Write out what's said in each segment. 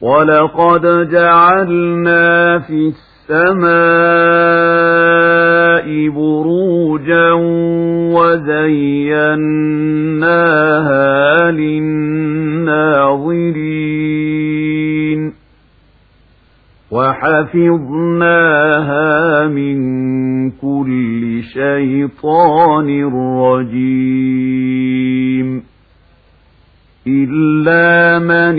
ولقد جعلنا في السماء بروجا وزيناها للناظرين وحفظناها من كل شيطان رجيم إلا من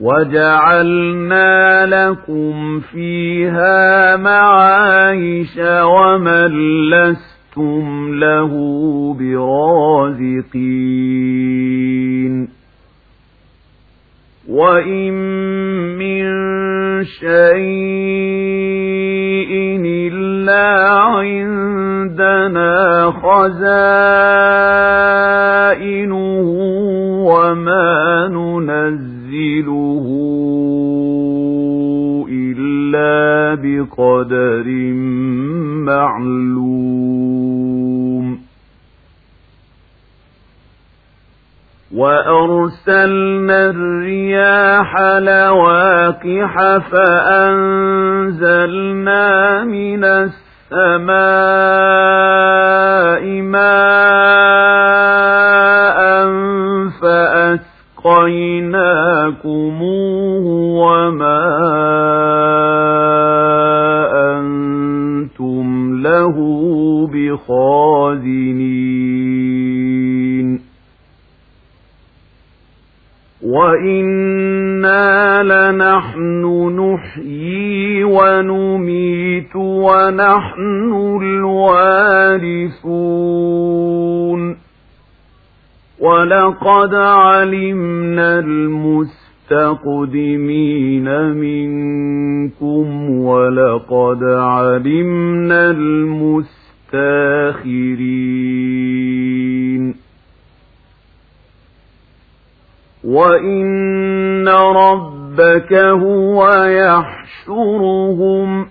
وجعلنا لكم فيها معايش ومن لستم له برازقين وإن من شيء إلا عندنا خزائنه بقدر معلوم وأرسلنا الرياح لواقح فأنزلنا من السماء ماء فأسقيناكموه له بخازنين. وإنا لنحن نحيي ونميت ونحن الوارثون. ولقد علمنا المستقدمين منكم ولقد علمنا المستاخرين. وإن ربك هو يحشرهم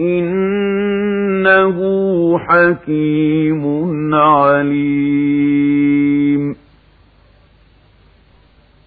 إنه حكيم عليم.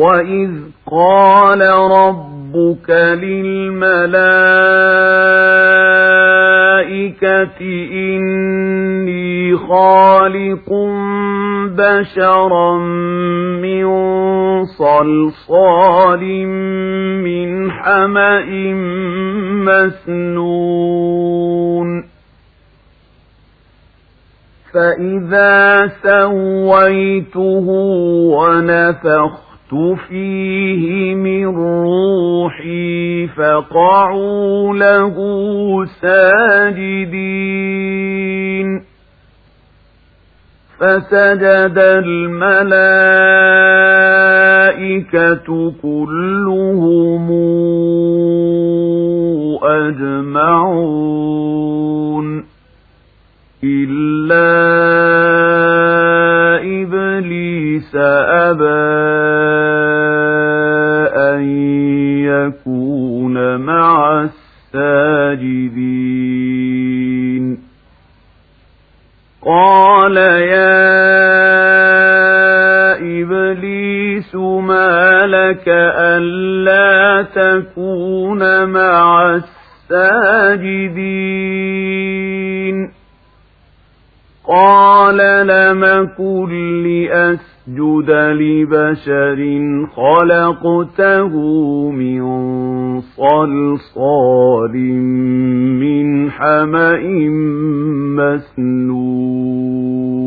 وإذ قال ربك للملائكة إني خالق بشرا من صلصال من حمأ مسنون فإذا سويته ونفخت فيه من روحي فقعوا له ساجدين. فسجد الملائكة كلهم أجمعون. يكون مع الساجدين. قال يا إبليس ما لك ألا تكون مع الساجدين؟ قال لم كن لأسجد لبشر خلقته من صلصال من حمأ مسنون